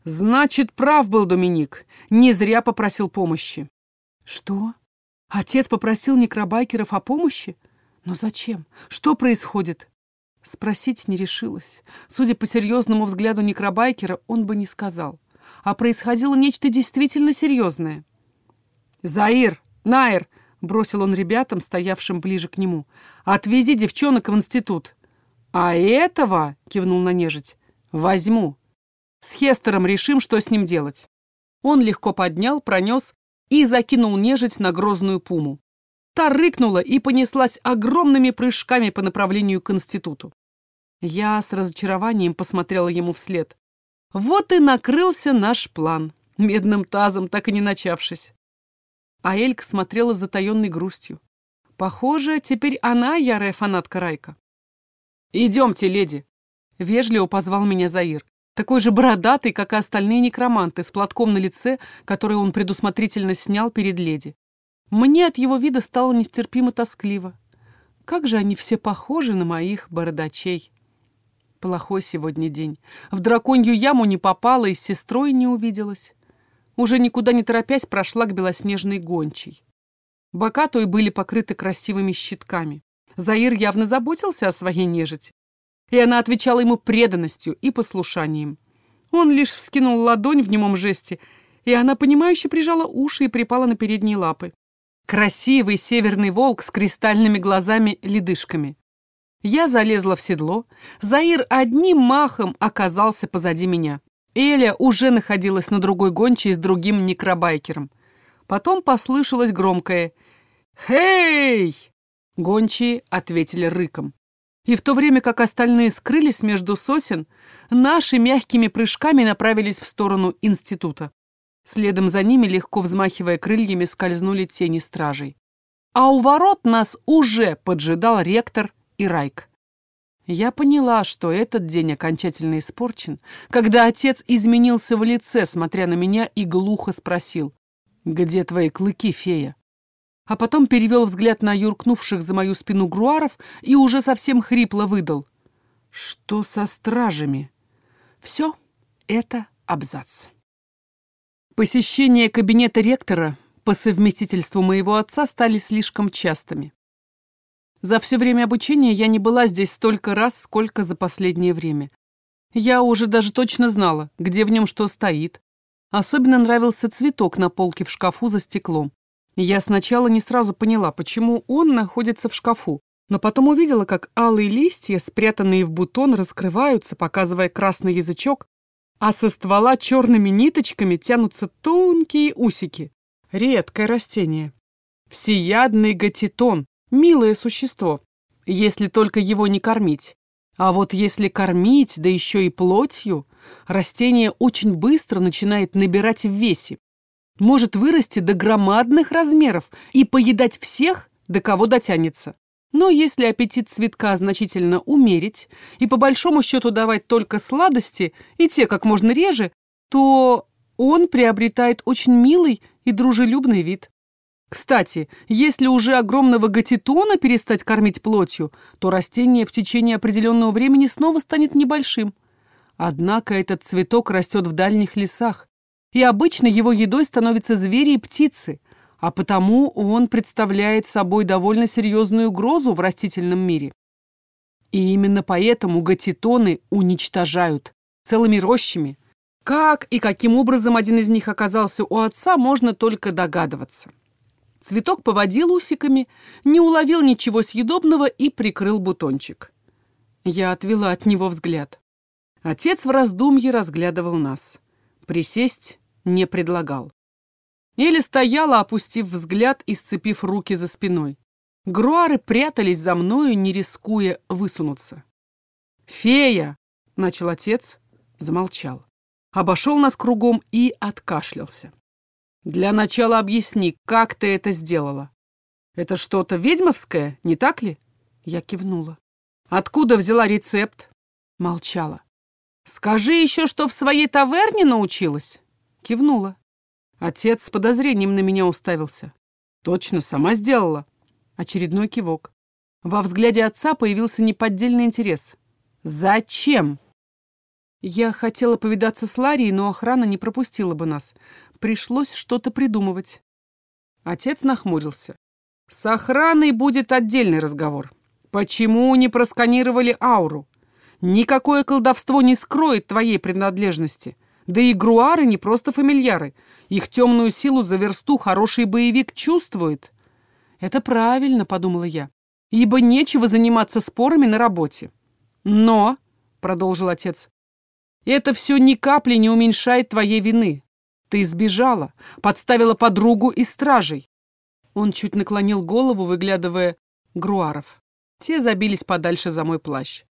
S1: «Значит, прав был Доминик. Не зря попросил помощи». «Что? Отец попросил некробайкеров о помощи? Но зачем? Что происходит?» Спросить не решилась. Судя по серьезному взгляду некробайкера, он бы не сказал. А происходило нечто действительно серьезное. «Заир! Найр!» — бросил он ребятам, стоявшим ближе к нему. «Отвези девчонок в институт!» «А этого!» — кивнул на нежить. «Возьму. С Хестером решим, что с ним делать». Он легко поднял, пронес и закинул нежить на грозную пуму. Та рыкнула и понеслась огромными прыжками по направлению к институту. Я с разочарованием посмотрела ему вслед. Вот и накрылся наш план, медным тазом так и не начавшись. А Элька смотрела с затаенной грустью. Похоже, теперь она ярая фанатка Райка. «Идемте, леди!» — вежливо позвал меня Заир. Такой же бородатый, как и остальные некроманты, с платком на лице, который он предусмотрительно снял перед леди. Мне от его вида стало нестерпимо тоскливо. Как же они все похожи на моих бородачей. Плохой сегодня день. В драконью яму не попала и с сестрой не увиделась. Уже никуда не торопясь прошла к белоснежной гончей. Бока той были покрыты красивыми щитками. Заир явно заботился о своей нежити, и она отвечала ему преданностью и послушанием. Он лишь вскинул ладонь в немом жесте, и она, понимающе прижала уши и припала на передние лапы. Красивый северный волк с кристальными глазами-ледышками. Я залезла в седло, Заир одним махом оказался позади меня. Эля уже находилась на другой гончей с другим некробайкером. Потом послышалось громкое «Хей!» Гончие ответили рыком. И в то время как остальные скрылись между сосен, наши мягкими прыжками направились в сторону института. Следом за ними, легко взмахивая крыльями, скользнули тени стражей. А у ворот нас уже поджидал ректор и Райк. Я поняла, что этот день окончательно испорчен, когда отец изменился в лице, смотря на меня, и глухо спросил, «Где твои клыки, фея?» А потом перевел взгляд на юркнувших за мою спину груаров и уже совсем хрипло выдал. «Что со стражами?» «Все, это абзац». Посещения кабинета ректора по совместительству моего отца стали слишком частыми. За все время обучения я не была здесь столько раз, сколько за последнее время. Я уже даже точно знала, где в нем что стоит. Особенно нравился цветок на полке в шкафу за стеклом. Я сначала не сразу поняла, почему он находится в шкафу, но потом увидела, как алые листья, спрятанные в бутон, раскрываются, показывая красный язычок, а со ствола черными ниточками тянутся тонкие усики. Редкое растение. Всеядный гатитон, милое существо, если только его не кормить. А вот если кормить, да еще и плотью, растение очень быстро начинает набирать в весе. Может вырасти до громадных размеров и поедать всех, до кого дотянется. Но если аппетит цветка значительно умерить и по большому счету давать только сладости, и те как можно реже, то он приобретает очень милый и дружелюбный вид. Кстати, если уже огромного гатитона перестать кормить плотью, то растение в течение определенного времени снова станет небольшим. Однако этот цветок растет в дальних лесах, и обычно его едой становятся звери и птицы, а потому он представляет собой довольно серьезную угрозу в растительном мире. И именно поэтому гатитоны уничтожают целыми рощами. Как и каким образом один из них оказался у отца, можно только догадываться. Цветок поводил усиками, не уловил ничего съедобного и прикрыл бутончик. Я отвела от него взгляд. Отец в раздумье разглядывал нас. Присесть не предлагал. Элли стояла, опустив взгляд и сцепив руки за спиной. Груары прятались за мною, не рискуя высунуться. «Фея!» — начал отец, замолчал. Обошел нас кругом и откашлялся. «Для начала объясни, как ты это сделала? Это что-то ведьмовское, не так ли?» Я кивнула. «Откуда взяла рецепт?» Молчала. «Скажи еще, что в своей таверне научилась?» Кивнула. Отец с подозрением на меня уставился. «Точно, сама сделала». Очередной кивок. Во взгляде отца появился неподдельный интерес. «Зачем?» Я хотела повидаться с Ларией, но охрана не пропустила бы нас. Пришлось что-то придумывать. Отец нахмурился. «С охраной будет отдельный разговор. Почему не просканировали ауру? Никакое колдовство не скроет твоей принадлежности. Да и груары не просто фамильяры. Их темную силу за версту хороший боевик чувствует». «Это правильно», — подумала я, «ибо нечего заниматься спорами на работе». «Но», — продолжил отец, это все ни капли не уменьшает твоей вины. Ты сбежала, подставила подругу и стражей. Он чуть наклонил голову, выглядывая груаров. Те забились подальше за мой плащ.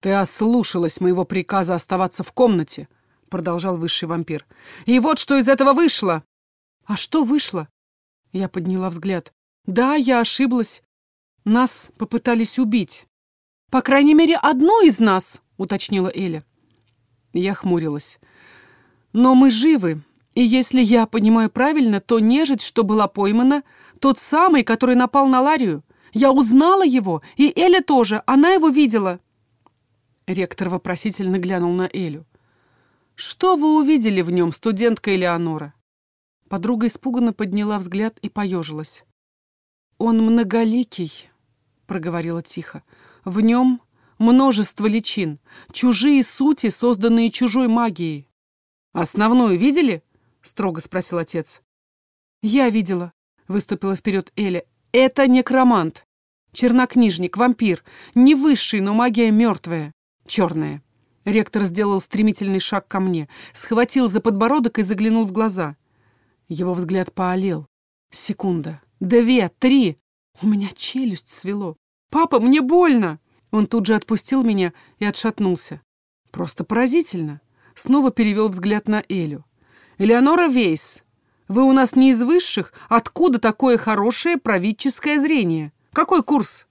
S1: «Ты ослушалась моего приказа оставаться в комнате», — продолжал высший вампир. «И вот что из этого вышло!» «А что вышло?» Я подняла взгляд. «Да, я ошиблась. Нас попытались убить». «По крайней мере, одну из нас», — уточнила Эля. Я хмурилась. «Но мы живы, и если я понимаю правильно, то нежить, что была поймана, тот самый, который напал на Ларию. Я узнала его, и Эля тоже, она его видела». Ректор вопросительно глянул на Элю. «Что вы увидели в нем, студентка Элеонора?» Подруга испуганно подняла взгляд и поежилась. «Он многоликий», — проговорила тихо. «В нем Множество личин, чужие сути, созданные чужой магией. «Основную видели?» — строго спросил отец. «Я видела», — выступила вперед Эля. «Это некромант, чернокнижник, вампир, не высший, но магия мертвая, черная». Ректор сделал стремительный шаг ко мне, схватил за подбородок и заглянул в глаза. Его взгляд поолел. Секунда, две, три. У меня челюсть свело. «Папа, мне больно!» Он тут же отпустил меня и отшатнулся. Просто поразительно. Снова перевел взгляд на Элю. «Элеонора Вейс, вы у нас не из высших? Откуда такое хорошее правительское зрение? Какой курс?»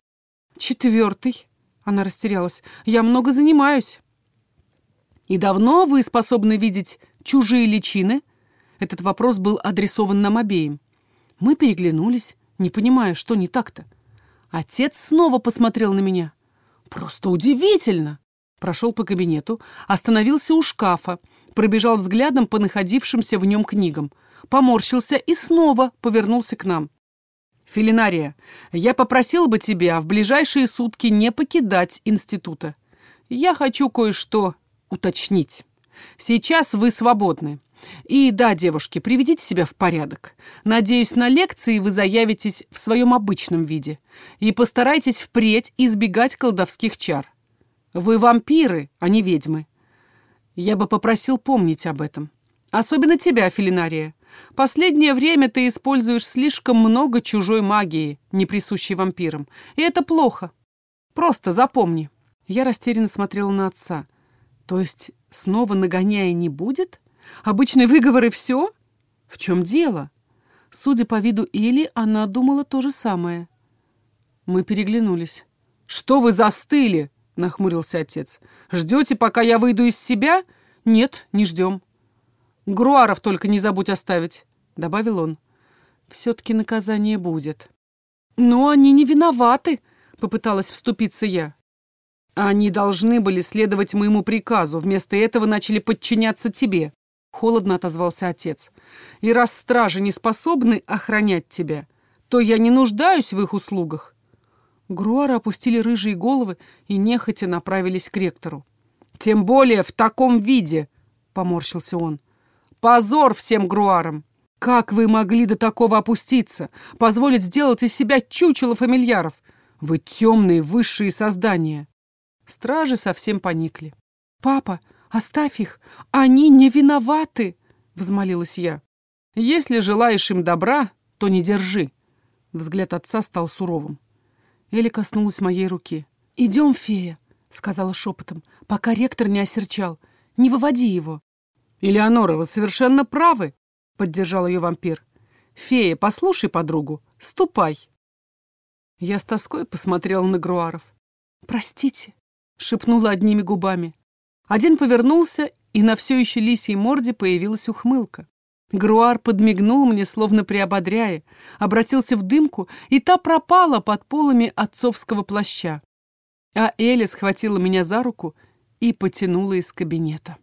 S1: «Четвертый», — она растерялась. «Я много занимаюсь». «И давно вы способны видеть чужие личины?» Этот вопрос был адресован нам обеим. Мы переглянулись, не понимая, что не так-то. Отец снова посмотрел на меня. Просто удивительно! Прошел по кабинету, остановился у шкафа, пробежал взглядом по находившимся в нем книгам, поморщился и снова повернулся к нам. «Филинария, я попросил бы тебя в ближайшие сутки не покидать института. Я хочу кое-что уточнить. Сейчас вы свободны. И да, девушки, приведите себя в порядок. Надеюсь, на лекции вы заявитесь в своем обычном виде. И постарайтесь впредь избегать колдовских чар. Вы вампиры, а не ведьмы. Я бы попросил помнить об этом. Особенно тебя, Филинария. Последнее время ты используешь слишком много чужой магии, не присущей вампирам. И это плохо. Просто запомни. Я растерянно смотрела на отца. То есть снова нагоняя не будет? Обычный выговор и все? В чем дело? Судя по виду Или, она думала то же самое. Мы переглянулись. «Что вы застыли?» — нахмурился отец. «Ждете, пока я выйду из себя?» «Нет, не ждем». «Груаров только не забудь оставить», — добавил он. «Все-таки наказание будет». «Но они не виноваты», — попыталась вступиться я. «Они должны были следовать моему приказу, вместо этого начали подчиняться тебе», Холодно отозвался отец. «И раз стражи не способны охранять тебя, то я не нуждаюсь в их услугах». Груары опустили рыжие головы и нехотя направились к ректору. «Тем более в таком виде!» — поморщился он. «Позор всем груарам! Как вы могли до такого опуститься? Позволить сделать из себя чучело фамильяров? Вы темные высшие создания!» Стражи совсем поникли. «Папа, оставь их! Они не виноваты!» — взмолилась я. «Если желаешь им добра, то не держи!» Взгляд отца стал суровым. Эля коснулась моей руки. «Идем, фея!» — сказала шепотом, пока ректор не осерчал. «Не выводи его!» «Элеонора, вы совершенно правы!» — поддержал ее вампир. «Фея, послушай подругу, ступай!» Я с тоской посмотрела на Груаров. «Простите», — шепнула одними губами. Один повернулся, и на все еще лисьей морде появилась ухмылка. Груар подмигнул мне, словно приободряя, обратился в дымку, и та пропала под полами отцовского плаща. А Эля схватила меня за руку и потянула из кабинета.